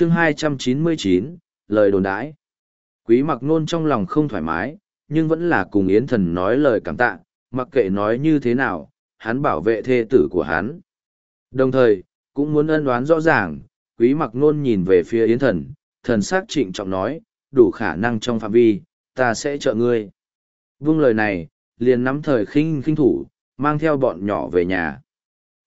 chương 299, lời đồn đãi. Quý mặc nôn trong lòng không thoải mái, nhưng vẫn là cùng Yến Thần nói lời cảm tạ, mặc kệ nói như thế nào, hắn bảo vệ thê tử của hắn. Đồng thời, cũng muốn ân đoán rõ ràng, quý mặc nôn nhìn về phía Yến Thần, thần sắc trịnh trọng nói, đủ khả năng trong phạm vi, ta sẽ trợ ngươi. vương lời này, liền nắm thời khinh khinh thủ, mang theo bọn nhỏ về nhà.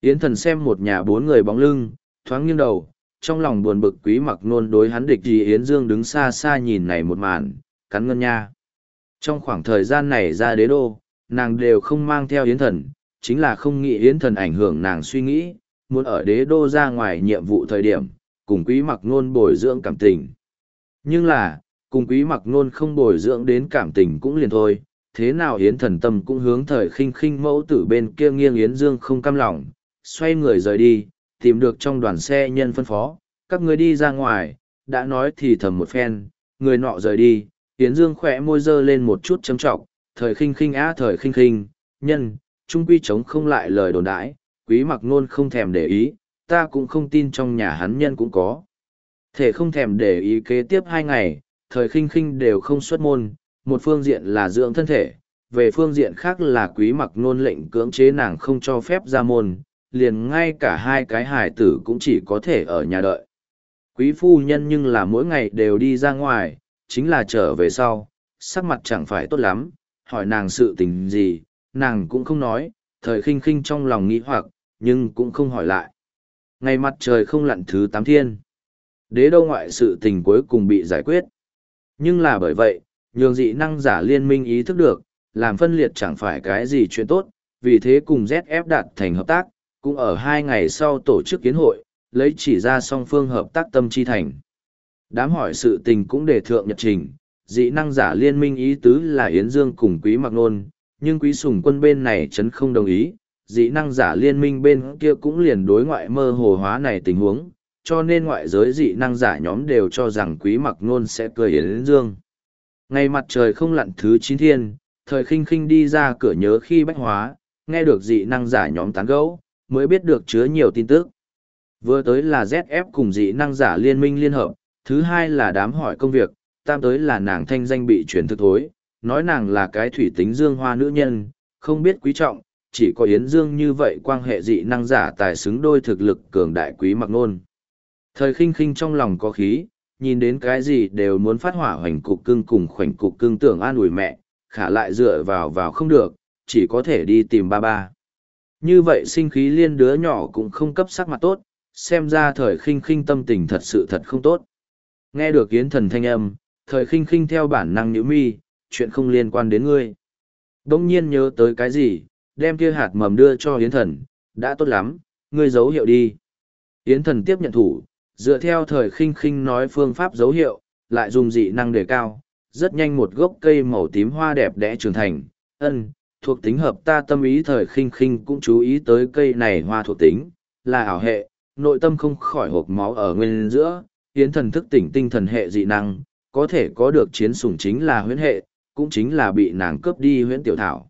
Yến thần xem một nhà bốn người bóng lưng, thoáng nghiêng đầu, trong lòng buồn bực quý mặc nôn đối hắn địch gì Yến Dương đứng xa xa nhìn này một màn, cắn ngân nha. Trong khoảng thời gian này ra đế đô, nàng đều không mang theo Yến thần, chính là không nghĩ Yến thần ảnh hưởng nàng suy nghĩ, muốn ở đế đô ra ngoài nhiệm vụ thời điểm, cùng quý mặc nôn bồi dưỡng cảm tình. Nhưng là, cùng quý mặc nôn không bồi dưỡng đến cảm tình cũng liền thôi, thế nào Yến thần tâm cũng hướng thời khinh khinh mẫu tử bên kia nghiêng Yến Dương không cam lòng, xoay người rời đi, tìm được trong đoàn xe nhân phân phó, các người đi ra ngoài, đã nói thì thầm một phen, người nọ rời đi, Yến Dương khỏe môi dơ lên một chút châm trọng, thời khinh khinh á thời khinh khinh, nhân, trung quy chống không lại lời đồn đãi, quý mặc nôn không thèm để ý, ta cũng không tin trong nhà hắn nhân cũng có. Thể không thèm để ý kế tiếp hai ngày, thời khinh khinh đều không xuất môn, một phương diện là dưỡng thân thể, về phương diện khác là quý mặc nôn lệnh cưỡng chế nàng không cho phép ra môn, liền ngay cả hai cái hài tử cũng chỉ có thể ở nhà đợi. Quý phu nhân nhưng là mỗi ngày đều đi ra ngoài, chính là trở về sau, sắc mặt chẳng phải tốt lắm, hỏi nàng sự tình gì, nàng cũng không nói, thời khinh khinh trong lòng nghĩ hoặc, nhưng cũng không hỏi lại. Ngày mặt trời không lặn thứ tám thiên. Đế đô ngoại sự tình cuối cùng bị giải quyết. Nhưng là bởi vậy, nhường dị năng giả liên minh ý thức được, làm phân liệt chẳng phải cái gì chuyện tốt, vì thế cùng ZF đạt thành hợp tác, cũng ở hai ngày sau tổ chức kiến hội, lấy chỉ ra song phương hợp tác tâm chi thành. Đám hỏi sự tình cũng đề thượng nhật trình, dị năng giả liên minh ý tứ là Yến Dương cùng Quý Mặc Nôn, nhưng Quý Sùng quân bên này chấn không đồng ý, dị năng giả liên minh bên kia cũng liền đối ngoại mơ hồ hóa này tình huống, cho nên ngoại giới dị năng giả nhóm đều cho rằng Quý Mặc Nôn sẽ cười Yến Dương. Ngày mặt trời không lặn thứ chín thiên, thời khinh khinh đi ra cửa nhớ khi bách hóa, nghe được dị năng giả nhóm tán gẫu, mới biết được chứa nhiều tin tức. Vừa tới là ZF cùng dị năng giả liên minh liên hợp, thứ hai là đám hỏi công việc, tam tới là nàng thanh danh bị truyền thực thối, nói nàng là cái thủy tính dương hoa nữ nhân, không biết quý trọng, chỉ có Yến Dương như vậy quan hệ dị năng giả tài xứng đôi thực lực cường đại quý mặc nôn. Thời khinh khinh trong lòng có khí, nhìn đến cái gì đều muốn phát hỏa hoành cục cưng cùng khoảnh cục cưng tưởng an ủi mẹ, khả lại dựa vào vào không được, chỉ có thể đi tìm ba ba. Như vậy sinh khí liên đứa nhỏ cũng không cấp sắc mặt tốt, xem ra thời khinh khinh tâm tình thật sự thật không tốt. Nghe được yến thần thanh âm, thời khinh khinh theo bản năng nhữ mi, chuyện không liên quan đến ngươi. Đông nhiên nhớ tới cái gì, đem kia hạt mầm đưa cho yến thần, đã tốt lắm, ngươi dấu hiệu đi. Yến thần tiếp nhận thủ, dựa theo thời khinh khinh nói phương pháp dấu hiệu, lại dùng dị năng đề cao, rất nhanh một gốc cây màu tím hoa đẹp đẽ trưởng thành, ân, thuộc tính hợp ta tâm ý thời khinh khinh cũng chú ý tới cây này hoa thuộc tính, là ảo hệ, nội tâm không khỏi hộp máu ở nguyên giữa, yến thần thức tỉnh tinh thần hệ dị năng, có thể có được chiến sủng chính là huyễn hệ, cũng chính là bị nàng cướp đi huyễn tiểu thảo.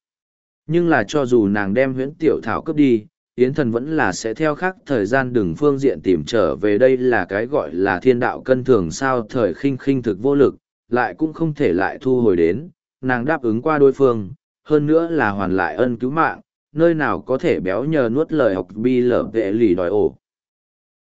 Nhưng là cho dù nàng đem huyễn tiểu thảo cướp đi, Yến thần vẫn là sẽ theo khác thời gian đừng phương diện tìm trở về đây là cái gọi là thiên đạo cân thường sao thời khinh khinh thực vô lực, lại cũng không thể lại thu hồi đến, nàng đáp ứng qua đối phương, hơn nữa là hoàn lại ân cứu mạng, nơi nào có thể béo nhờ nuốt lời học bi lở vệ lì đòi ổ.